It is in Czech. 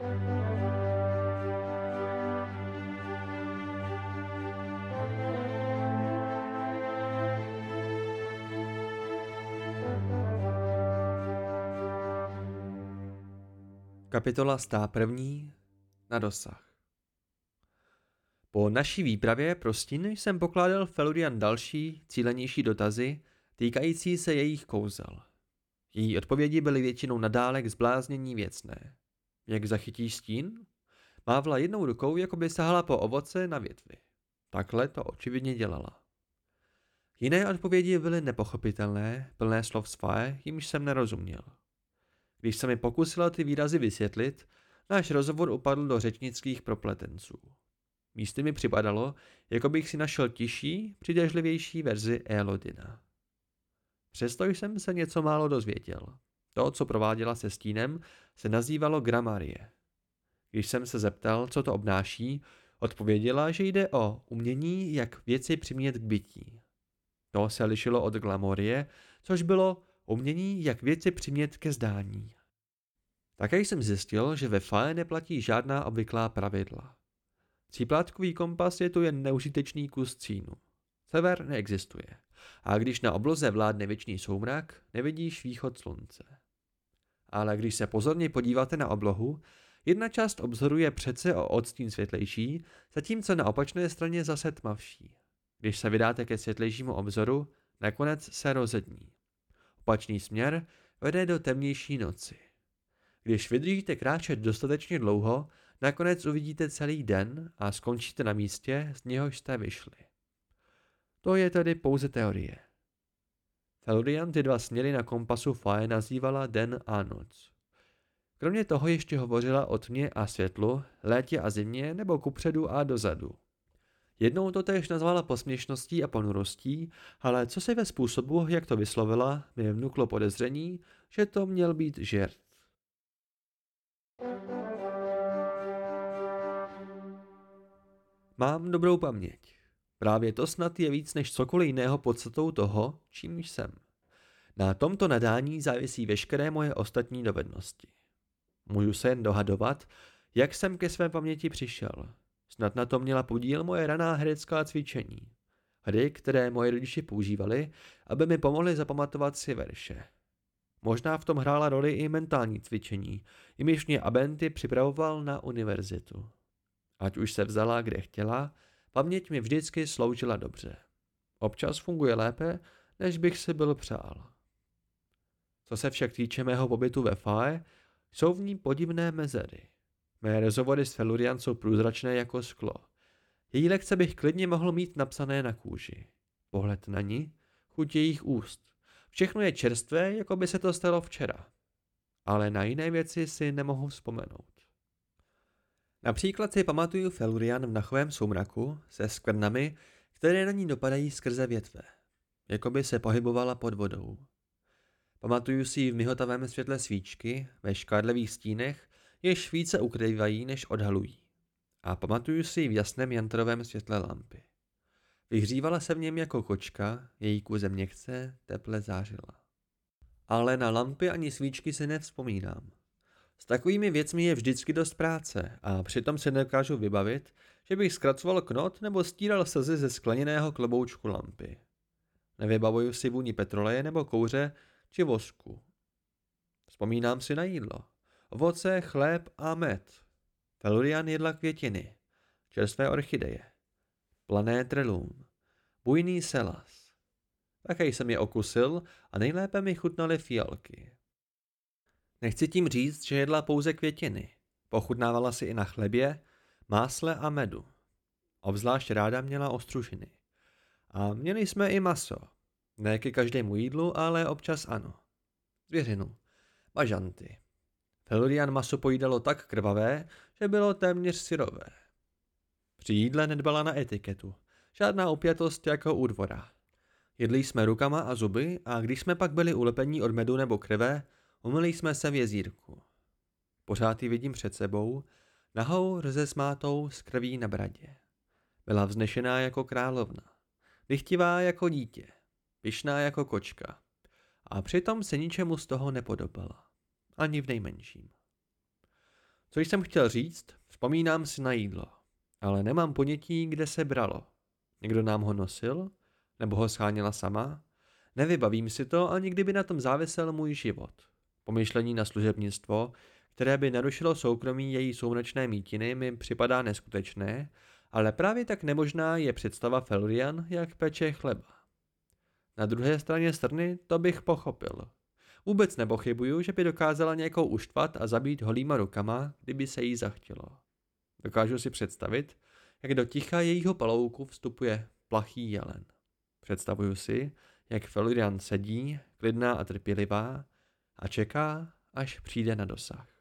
Kapitola 101. Na dosah. Po naší výpravě pro stín jsem pokládal Felurian další, cílenější dotazy týkající se jejich kouzel. Její odpovědi byly většinou nadále k zbláznění věcné. Jak zachytí stín? Mávla jednou rukou, jako by sahala po ovoce na větvi. Takhle to očividně dělala. Jiné odpovědi byly nepochopitelné, plné slov své, jimž jsem nerozuměl. Když se mi pokusila ty výrazy vysvětlit, náš rozhovor upadl do řečnických propletenců. Místy mi připadalo, jako bych si našel tižší, přidažlivější verzi Elodina. Přesto jsem se něco málo dozvěděl. To, co prováděla se stínem, se nazývalo gramarie. Když jsem se zeptal, co to obnáší, odpověděla, že jde o umění, jak věci přimět k bytí. To se lišilo od glamorie, což bylo umění, jak věci přimět ke zdání. Také jsem zjistil, že ve FAE neplatí žádná obvyklá pravidla. Tříplátkový kompas je tu jen neužitečný kus cínu. Sever neexistuje. A když na obloze vládne věčný soumrak, nevidíš východ slunce. Ale když se pozorně podíváte na oblohu, jedna část obzoru je přece o odstín světlejší, zatímco na opačné straně zase tmavší. Když se vydáte ke světlejšímu obzoru, nakonec se rozední. Opačný směr vede do temnější noci. Když vydržíte kráčet dostatečně dlouho, nakonec uvidíte celý den a skončíte na místě, z něhož jste vyšli. To je tedy pouze teorie. Felurian ty dva směry na kompasu Fae nazývala den a noc. Kromě toho ještě hovořila o tmě a světlu, létě a zimě nebo kupředu a dozadu. Jednou to též nazvala posměšností a ponurostí, ale co se ve způsobu, jak to vyslovila, mi vnuklo podezření, že to měl být žert. Mám dobrou paměť. Právě to snad je víc než cokoliv jiného podstatou toho, čím jsem. Na tomto nadání závisí veškeré moje ostatní dovednosti. Můžu se jen dohadovat, jak jsem ke své paměti přišel. Snad na to měla podíl moje raná herecká cvičení. Hry, které moje rodiče používali, aby mi pomohli zapamatovat si verše. Možná v tom hrála roli i mentální cvičení, jimiž mě Abenty připravoval na univerzitu. Ať už se vzala, kde chtěla, paměť mi vždycky sloužila dobře. Občas funguje lépe, než bych si byl přál. Co se však týče mého pobytu ve FAE, jsou v ní podivné mezery. Mé rozhovory s Felurian jsou průzračné jako sklo. Její lekce bych klidně mohl mít napsané na kůži. Pohled na ní, chuť jejich úst. Všechno je čerstvé, jako by se to stalo včera. Ale na jiné věci si nemohu vzpomenout. Například si pamatuju Felurian v nachovém soumraku se skvrnami, které na ní dopadají skrze větve. Jako by se pohybovala pod vodou. Pamatuju si ji v myhotavém světle svíčky, ve škádlivých stínech, jež více ukrývají, než odhalují. A pamatuju si ji v jasném jantarovém světle lampy. Vyhřívala se v něm jako kočka, její kůze měkce teple zářila. Ale na lampy ani svíčky si nevzpomínám. S takovými věcmi je vždycky dost práce a přitom se nedokážu vybavit, že bych zkracoval knot nebo stíral slzy ze skleněného kloboučku lampy. Nevybavuju si vůni petroleje nebo kouře či vosku. Vzpomínám si na jídlo. Ovoce, chléb a med. Felurian jedla květiny, čerstvé orchideje, plané trelům, bujný selas. Také jsem je okusil a nejlépe mi chutnaly fialky. Nechci tím říct, že jedla pouze květiny. Pochutnávala si i na chlebě, másle a medu. Obzvlášť ráda měla ostružiny. A měli jsme i maso. Ne ke každému jídlu, ale občas ano. Zvěřinu. Bažanty. Felurian maso pojídalo tak krvavé, že bylo téměř syrové. Při jídle nedbala na etiketu. Žádná opětost jako u dvora. Jedli jsme rukama a zuby a když jsme pak byli ulepení od medu nebo krve, umyli jsme se v jezírku. Pořád ji vidím před sebou, nahou rozesmátou s krví na bradě. Byla vznešená jako královna, dychtivá jako dítě, pyšná jako kočka a přitom se ničemu z toho nepodobala, ani v nejmenším. Co jsem chtěl říct, vzpomínám si na jídlo, ale nemám ponětí, kde se bralo. Někdo nám ho nosil? Nebo ho scháněla sama? Nevybavím si to a nikdy by na tom závisel můj život. Pomyšlení na služebnictvo, které by narušilo soukromí její soumračné mítiny, mi připadá neskutečné, ale právě tak nemožná je představa Felurian, jak peče chleba. Na druhé straně strny to bych pochopil. Vůbec nepochybuju, že by dokázala někoho uštvat a zabít holýma rukama, kdyby se jí zachtělo. Dokážu si představit, jak do ticha jejího palouku vstupuje plachý jelen. Představuju si, jak Felurian sedí, klidná a trpělivá, a čeká, až přijde na dosah.